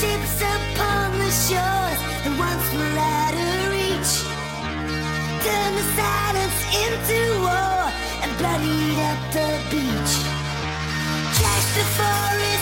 ships upon the shores that once will out of reach. Turn the silence into war and bloodied up the beach. Trash the forest.